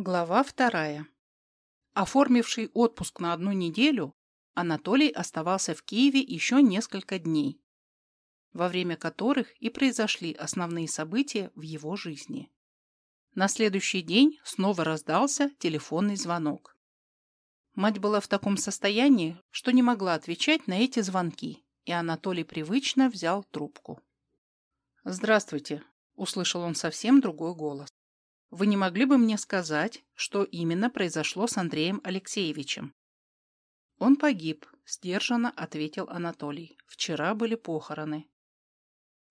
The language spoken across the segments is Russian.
Глава вторая. Оформивший отпуск на одну неделю, Анатолий оставался в Киеве еще несколько дней, во время которых и произошли основные события в его жизни. На следующий день снова раздался телефонный звонок. Мать была в таком состоянии, что не могла отвечать на эти звонки, и Анатолий привычно взял трубку. «Здравствуйте», — услышал он совсем другой голос. Вы не могли бы мне сказать, что именно произошло с Андреем Алексеевичем? Он погиб, сдержанно ответил Анатолий. Вчера были похороны.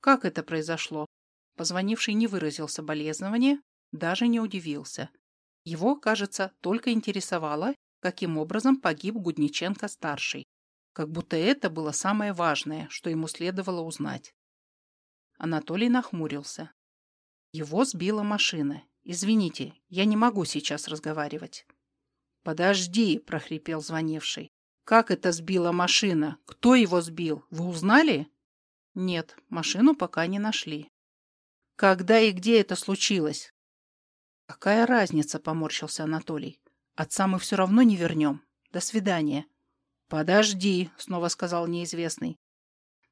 Как это произошло? Позвонивший не выразил соболезнования, даже не удивился. Его, кажется, только интересовало, каким образом погиб Гудниченко-старший. Как будто это было самое важное, что ему следовало узнать. Анатолий нахмурился. Его сбила машина, Извините, я не могу сейчас разговаривать. Подожди, прохрипел звонивший. Как это сбила машина? Кто его сбил? Вы узнали? Нет, машину пока не нашли. Когда и где это случилось? Какая разница, поморщился Анатолий. Отца мы все равно не вернем. До свидания. Подожди, снова сказал неизвестный.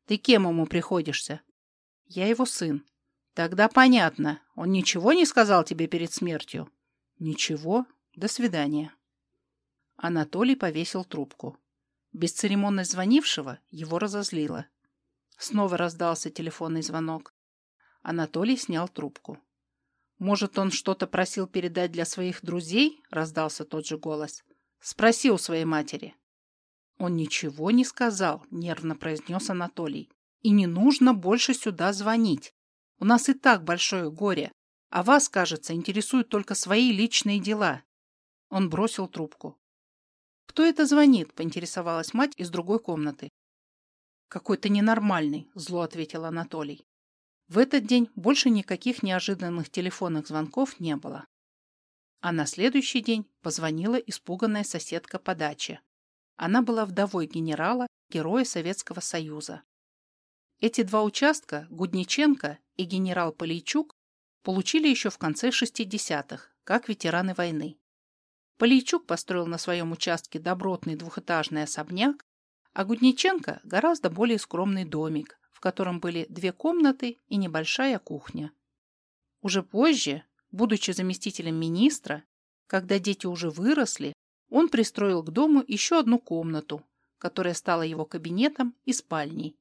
Ты кем ему приходишься? Я его сын. Тогда понятно. Он ничего не сказал тебе перед смертью? Ничего. До свидания. Анатолий повесил трубку. Бесцеремонность звонившего его разозлила. Снова раздался телефонный звонок. Анатолий снял трубку. «Может, он что-то просил передать для своих друзей?» — раздался тот же голос. «Спроси у своей матери». «Он ничего не сказал», — нервно произнес Анатолий. «И не нужно больше сюда звонить. У нас и так большое горе, а вас, кажется, интересуют только свои личные дела. Он бросил трубку. «Кто это звонит?» — поинтересовалась мать из другой комнаты. «Какой-то ненормальный», — зло ответил Анатолий. В этот день больше никаких неожиданных телефонных звонков не было. А на следующий день позвонила испуганная соседка по даче. Она была вдовой генерала, героя Советского Союза. Эти два участка, Гудниченко и генерал Полейчук, получили еще в конце 60-х, как ветераны войны. Полейчук построил на своем участке добротный двухэтажный особняк, а Гудниченко – гораздо более скромный домик, в котором были две комнаты и небольшая кухня. Уже позже, будучи заместителем министра, когда дети уже выросли, он пристроил к дому еще одну комнату, которая стала его кабинетом и спальней.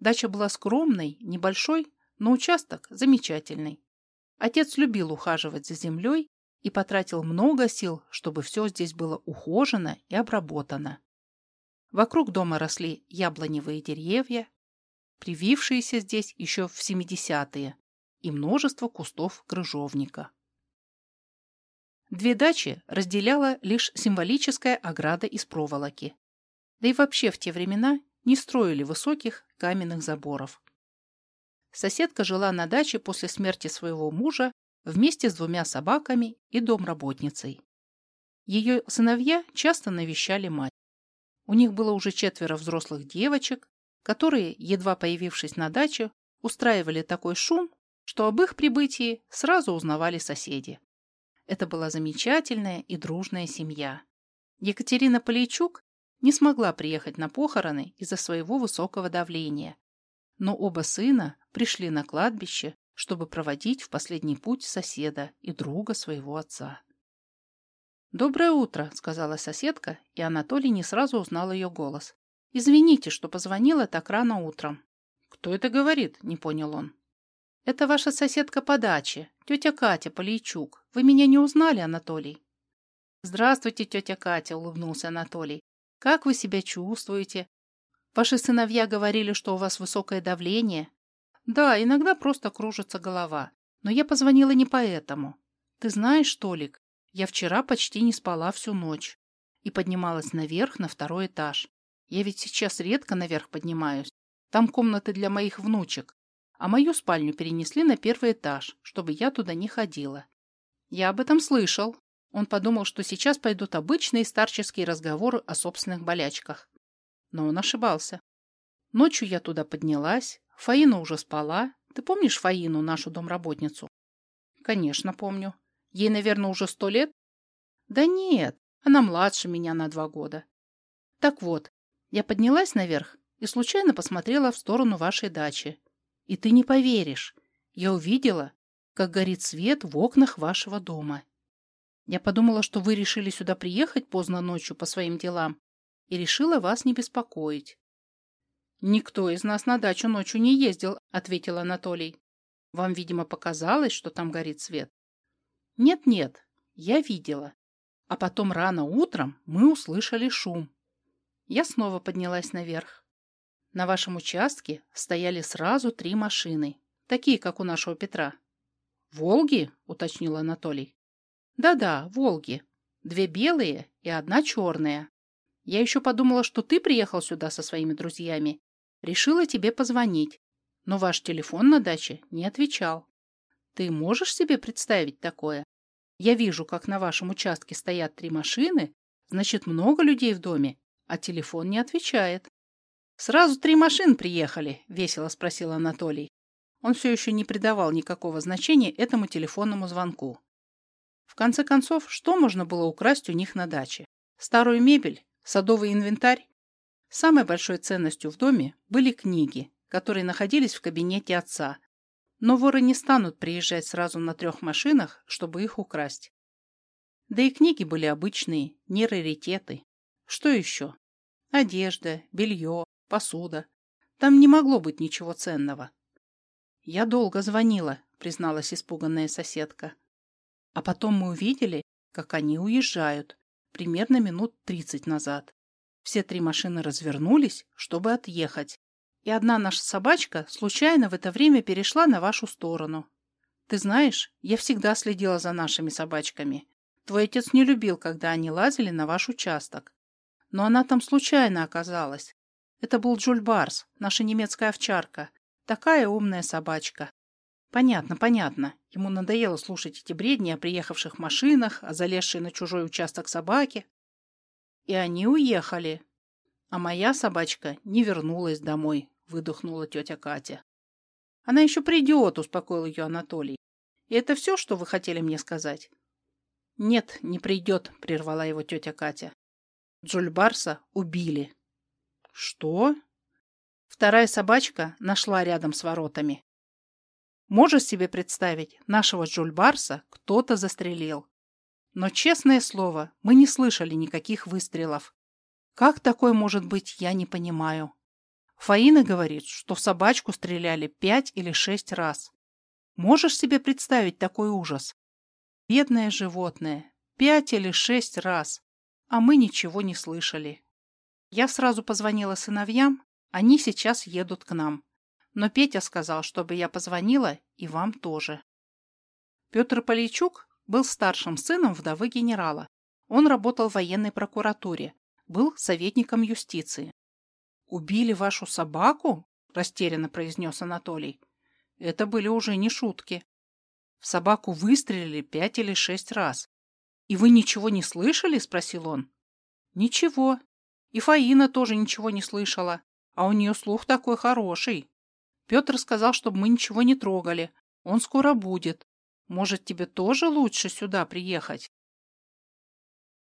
Дача была скромной, небольшой, но участок замечательный. Отец любил ухаживать за землей и потратил много сил, чтобы все здесь было ухожено и обработано. Вокруг дома росли яблоневые деревья, привившиеся здесь еще в 70-е, и множество кустов крыжовника. Две дачи разделяла лишь символическая ограда из проволоки. Да и вообще в те времена не строили высоких каменных заборов. Соседка жила на даче после смерти своего мужа вместе с двумя собаками и домработницей. Ее сыновья часто навещали мать. У них было уже четверо взрослых девочек, которые, едва появившись на даче, устраивали такой шум, что об их прибытии сразу узнавали соседи. Это была замечательная и дружная семья. Екатерина Полейчук не смогла приехать на похороны из-за своего высокого давления. Но оба сына пришли на кладбище, чтобы проводить в последний путь соседа и друга своего отца. «Доброе утро», — сказала соседка, и Анатолий не сразу узнал ее голос. «Извините, что позвонила так рано утром». «Кто это говорит?» — не понял он. «Это ваша соседка по даче, тетя Катя Полейчук. Вы меня не узнали, Анатолий?» «Здравствуйте, тетя Катя», — улыбнулся Анатолий. Как вы себя чувствуете? Ваши сыновья говорили, что у вас высокое давление. Да, иногда просто кружится голова. Но я позвонила не поэтому. Ты знаешь, Толик, я вчера почти не спала всю ночь и поднималась наверх на второй этаж. Я ведь сейчас редко наверх поднимаюсь. Там комнаты для моих внучек. А мою спальню перенесли на первый этаж, чтобы я туда не ходила. Я об этом слышал, он подумал, что сейчас пойдут обычные старческие разговоры о собственных болячках. Но он ошибался. Ночью я туда поднялась, Фаина уже спала. Ты помнишь Фаину, нашу домработницу? Конечно, помню. Ей, наверное, уже сто лет? Да нет, она младше меня на два года. Так вот, я поднялась наверх и случайно посмотрела в сторону вашей дачи. И ты не поверишь, я увидела, как горит свет в окнах вашего дома. Я подумала, что вы решили сюда приехать поздно ночью по своим делам и решила вас не беспокоить. «Никто из нас на дачу ночью не ездил», — ответил Анатолий. «Вам, видимо, показалось, что там горит свет?» «Нет-нет, я видела. А потом рано утром мы услышали шум. Я снова поднялась наверх. На вашем участке стояли сразу три машины, такие, как у нашего Петра. «Волги?» — уточнил Анатолий. «Да-да, «Волги». Две белые и одна черная. Я еще подумала, что ты приехал сюда со своими друзьями. Решила тебе позвонить, но ваш телефон на даче не отвечал. Ты можешь себе представить такое? Я вижу, как на вашем участке стоят три машины, значит, много людей в доме, а телефон не отвечает. «Сразу три машин приехали?» — весело спросил Анатолий. Он все еще не придавал никакого значения этому телефонному звонку. В конце концов, что можно было украсть у них на даче? Старую мебель? Садовый инвентарь? Самой большой ценностью в доме были книги, которые находились в кабинете отца. Но воры не станут приезжать сразу на трех машинах, чтобы их украсть. Да и книги были обычные, не раритеты. Что еще? Одежда, белье, посуда. Там не могло быть ничего ценного. «Я долго звонила», — призналась испуганная соседка. А потом мы увидели, как они уезжают, примерно минут тридцать назад. Все три машины развернулись, чтобы отъехать. И одна наша собачка случайно в это время перешла на вашу сторону. Ты знаешь, я всегда следила за нашими собачками. Твой отец не любил, когда они лазили на ваш участок. Но она там случайно оказалась. Это был Джульбарс, наша немецкая овчарка. Такая умная собачка. Понятно, понятно. Ему надоело слушать эти бредни о приехавших машинах, о залезшей на чужой участок собаке. И они уехали. А моя собачка не вернулась домой, выдохнула тетя Катя. Она еще придет, успокоил ее Анатолий. И это все, что вы хотели мне сказать? Нет, не придет, прервала его тетя Катя. Джульбарса убили. Что? Вторая собачка нашла рядом с воротами. Можешь себе представить, нашего Джульбарса кто-то застрелил. Но, честное слово, мы не слышали никаких выстрелов. Как такое может быть, я не понимаю. Фаина говорит, что в собачку стреляли пять или шесть раз. Можешь себе представить такой ужас? Бедное животное. Пять или шесть раз. А мы ничего не слышали. Я сразу позвонила сыновьям, они сейчас едут к нам. Но Петя сказал, чтобы я позвонила и вам тоже. Петр Полейчук был старшим сыном вдовы генерала. Он работал в военной прокуратуре, был советником юстиции. «Убили вашу собаку?» – растерянно произнес Анатолий. Это были уже не шутки. В собаку выстрелили пять или шесть раз. «И вы ничего не слышали?» – спросил он. «Ничего. И Фаина тоже ничего не слышала. А у нее слух такой хороший. Петр сказал, чтобы мы ничего не трогали. Он скоро будет. Может, тебе тоже лучше сюда приехать?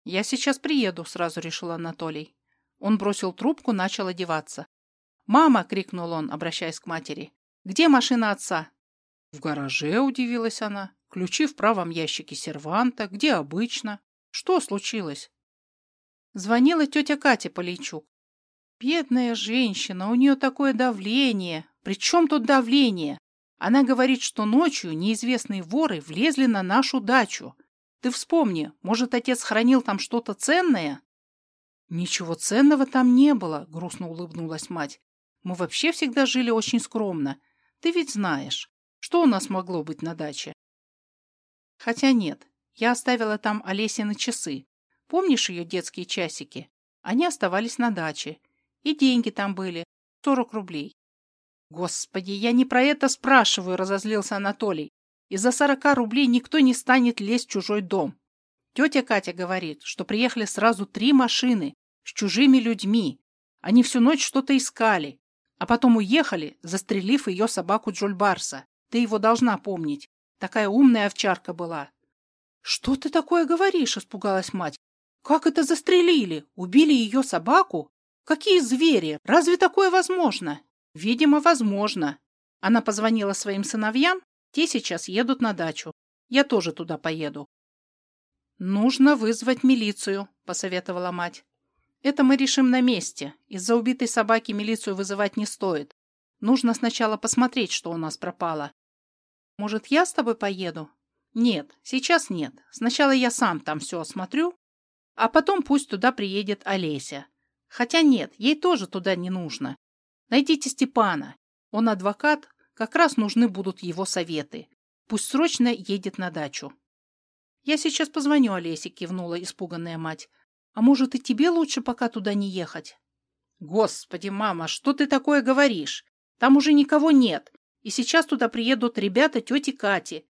Я сейчас приеду, сразу решил Анатолий. Он бросил трубку, начал одеваться. «Мама!» — крикнул он, обращаясь к матери. «Где машина отца?» «В гараже», — удивилась она. «Ключи в правом ящике серванта. Где обычно? Что случилось?» Звонила тетя Катя Полейчук. Бедная женщина, у нее такое давление. При чем тут давление? Она говорит, что ночью неизвестные воры влезли на нашу дачу. Ты вспомни, может, отец хранил там что-то ценное? Ничего ценного там не было, грустно улыбнулась мать. Мы вообще всегда жили очень скромно. Ты ведь знаешь, что у нас могло быть на даче? Хотя нет, я оставила там Олесины часы. Помнишь ее детские часики? Они оставались на даче, и деньги там были. Сорок рублей. Господи, я не про это спрашиваю, разозлился Анатолий. Из-за сорока рублей никто не станет лезть в чужой дом. Тетя Катя говорит, что приехали сразу три машины с чужими людьми. Они всю ночь что-то искали, а потом уехали, застрелив ее собаку Джульбарса. Ты его должна помнить. Такая умная овчарка была. «Что ты такое говоришь?» – испугалась мать. «Как это застрелили? Убили ее собаку? Какие звери? Разве такое возможно?» «Видимо, возможно». Она позвонила своим сыновьям, те сейчас едут на дачу. Я тоже туда поеду. «Нужно вызвать милицию», – посоветовала мать. «Это мы решим на месте. Из-за убитой собаки милицию вызывать не стоит. Нужно сначала посмотреть, что у нас пропало. Может, я с тобой поеду? Нет, сейчас нет. Сначала я сам там все осмотрю, а потом пусть туда приедет Олеся. Хотя нет, ей тоже туда не нужно. Найдите Степана. Он адвокат, как раз нужны будут его советы. Пусть срочно едет на дачу. Я сейчас позвоню Олесе, кивнула испуганная мать. А может, и тебе лучше пока туда не ехать? Господи, мама, что ты такое говоришь? Там уже никого нет, и сейчас туда приедут ребята тети Кати.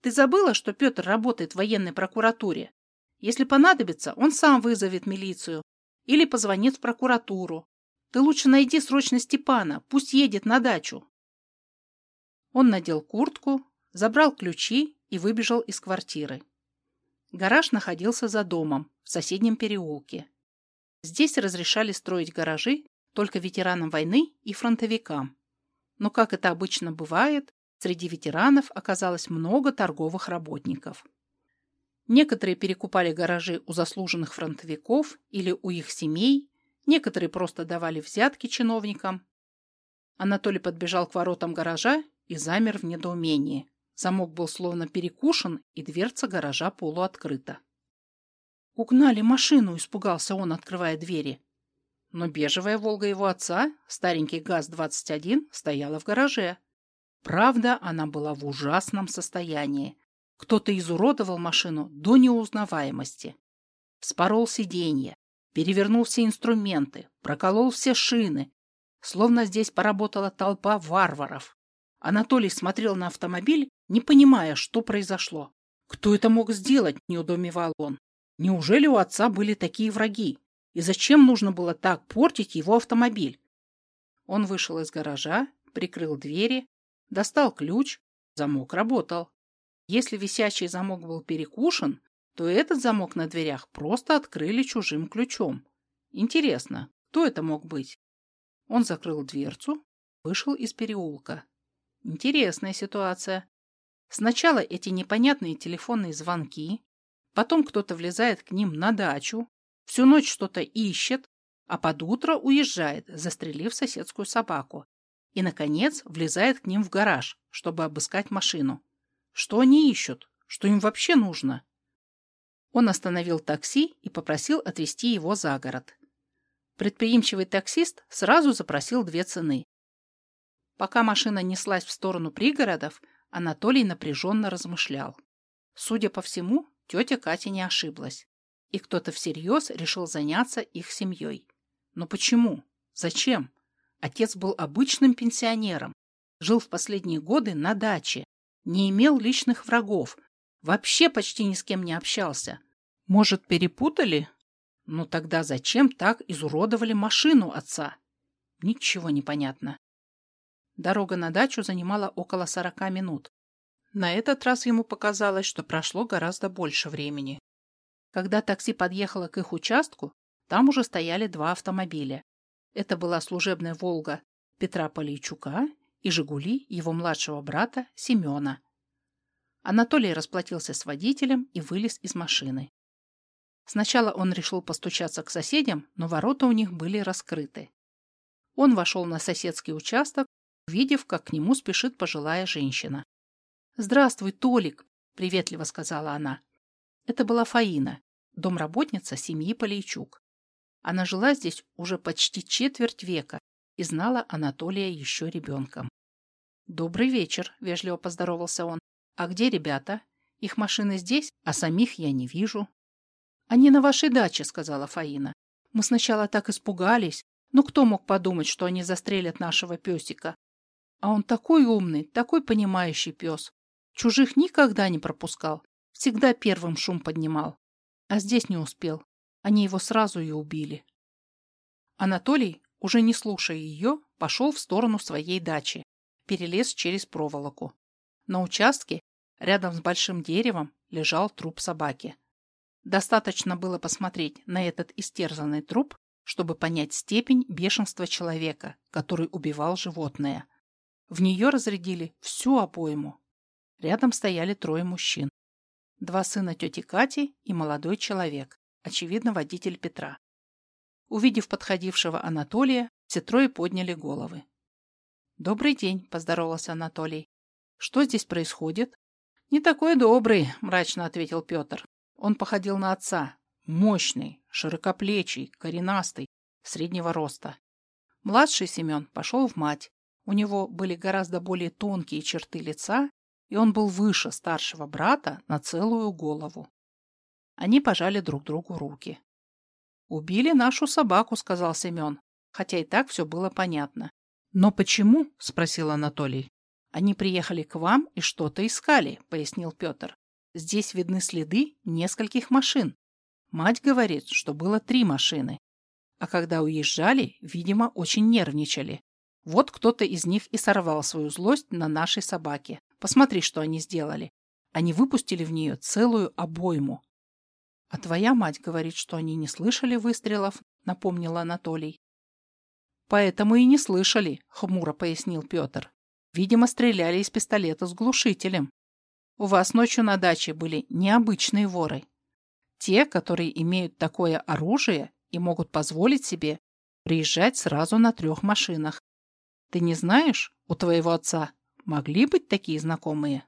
Ты забыла, что Петр работает в военной прокуратуре? Если понадобится, он сам вызовет милицию или позвонит в прокуратуру. Ты лучше найди срочно Степана, пусть едет на дачу. Он надел куртку, забрал ключи и выбежал из квартиры. Гараж находился за домом, в соседнем переулке. Здесь разрешали строить гаражи только ветеранам войны и фронтовикам. Но, как это обычно бывает, среди ветеранов оказалось много торговых работников. Некоторые перекупали гаражи у заслуженных фронтовиков или у их семей, некоторые просто давали взятки чиновникам. Анатолий подбежал к воротам гаража и замер в недоумении. Замок был словно перекушен, и дверца гаража полуоткрыта. «Угнали машину!» – испугался он, открывая двери. Но бежевая «Волга» его отца, старенький ГАЗ-21, стояла в гараже. Правда, она была в ужасном состоянии. Кто-то изуродовал машину до неузнаваемости. Вспорол сиденье, перевернул все инструменты, проколол все шины. Словно здесь поработала толпа варваров. Анатолий смотрел на автомобиль, не понимая, что произошло. Кто это мог сделать, не удумевал он. Неужели у отца были такие враги? И зачем нужно было так портить его автомобиль? Он вышел из гаража, прикрыл двери, достал ключ, замок работал. Если висячий замок был перекушен, то этот замок на дверях просто открыли чужим ключом. Интересно, кто это мог быть? Он закрыл дверцу, вышел из переулка. Интересная ситуация. Сначала эти непонятные телефонные звонки, потом кто-то влезает к ним на дачу, Всю ночь что-то ищет, а под утро уезжает, застрелив соседскую собаку. И, наконец, влезает к ним в гараж, чтобы обыскать машину. Что они ищут? Что им вообще нужно? Он остановил такси и попросил отвезти его за город. Предприимчивый таксист сразу запросил две цены. Пока машина неслась в сторону пригородов, Анатолий напряженно размышлял. Судя по всему, тетя Катя не ошиблась и кто-то всерьез решил заняться их семьей. Но почему? Зачем? Отец был обычным пенсионером, жил в последние годы на даче, не имел личных врагов, вообще почти ни с кем не общался. Может, перепутали? Ну тогда зачем так изуродовали машину отца? Ничего не понятно. Дорога на дачу занимала около сорока минут. На этот раз ему показалось, что прошло гораздо больше времени. Когда такси подъехало к их участку, там уже стояли два автомобиля. Это была служебная «Волга» Петра Полейчука и «Жигули» его младшего брата Семена. Анатолий расплатился с водителем и вылез из машины. Сначала он решил постучаться к соседям, но ворота у них были раскрыты. Он вошел на соседский участок, увидев, как к нему спешит пожилая женщина. «Здравствуй, Толик!» — приветливо сказала она. Это была Фаина, домработница семьи Полейчук. Она жила здесь уже почти четверть века и знала Анатолия еще ребенком. «Добрый вечер», — вежливо поздоровался он. «А где ребята? Их машины здесь, а самих я не вижу». «Они на вашей даче», — сказала Фаина. «Мы сначала так испугались. Ну кто мог подумать, что они застрелят нашего песика? А он такой умный, такой понимающий пес. Чужих никогда не пропускал. Всегда первым шум поднимал. А здесь не успел. Они его сразу и убили. Анатолий, уже не слушая ее, пошел в сторону своей дачи. Перелез через проволоку. На участке, Рядом с большим деревом лежал труп собаки. Достаточно было посмотреть на этот истерзанный труп, чтобы понять степень бешенства человека, который убивал животное. В нее разрядили всю обойму. Рядом стояли трое мужчин. Два сына тети Кати и молодой человек, очевидно, водитель Петра. Увидев подходившего Анатолия, все трое подняли головы. «Добрый день», — поздоровался Анатолий. «Что здесь происходит?» «Не такой добрый», — мрачно ответил Петр. Он походил на отца. Мощный, широкоплечий, коренастый, среднего роста. Младший Семен пошел в мать. У него были гораздо более тонкие черты лица, и он был выше старшего брата на целую голову. Они пожали друг другу руки. «Убили нашу собаку», — сказал Семен, хотя и так все было понятно. «Но почему?» — спросил Анатолий. «Они приехали к вам и что-то искали», — пояснил Петр. «Здесь видны следы нескольких машин. Мать говорит, что было три машины. А когда уезжали, видимо, очень нервничали. Вот кто-то из них и сорвал свою злость на нашей собаке. Посмотри, что они сделали. Они выпустили в нее целую обойму. — А твоя мать говорит, что они не слышали выстрелов, — напомнил Анатолий. — Поэтому и не слышали, — хмуро пояснил Петр. Видимо, стреляли из пистолета с глушителем. У вас ночью на даче были необычные воры. Те, которые имеют такое оружие и могут позволить себе приезжать сразу на трех машинах. Ты не знаешь, у твоего отца могли быть такие знакомые?